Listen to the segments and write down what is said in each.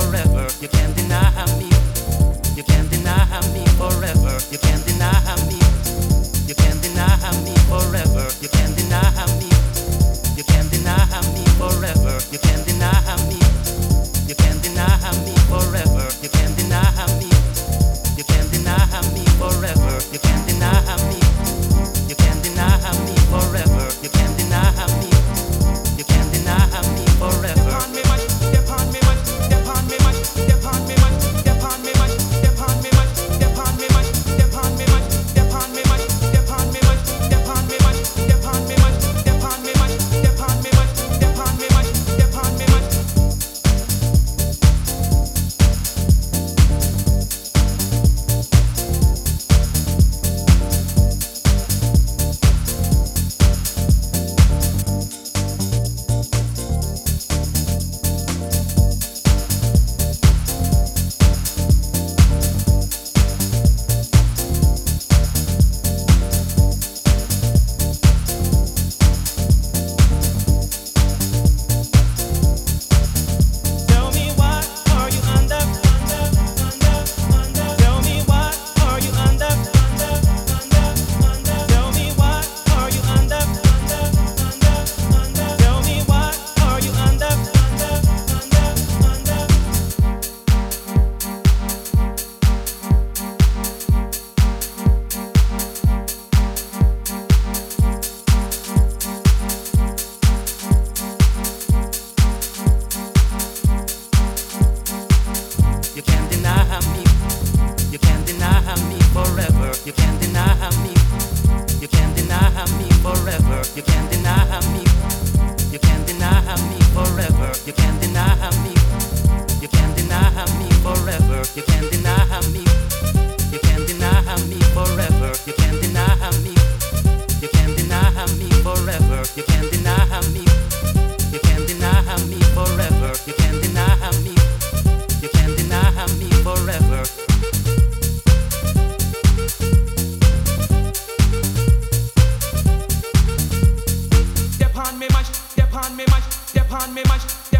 forever. You can't You can't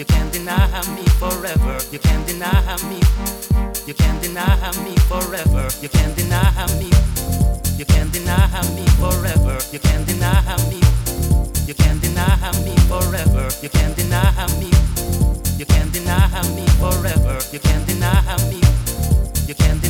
You can't deny me forever. You can't deny me. You can't deny me forever. You can't deny me. You can't deny me forever. You can't deny me. You can't deny me forever. You can't deny me. You can't deny me forever. You can't deny me. You can't deny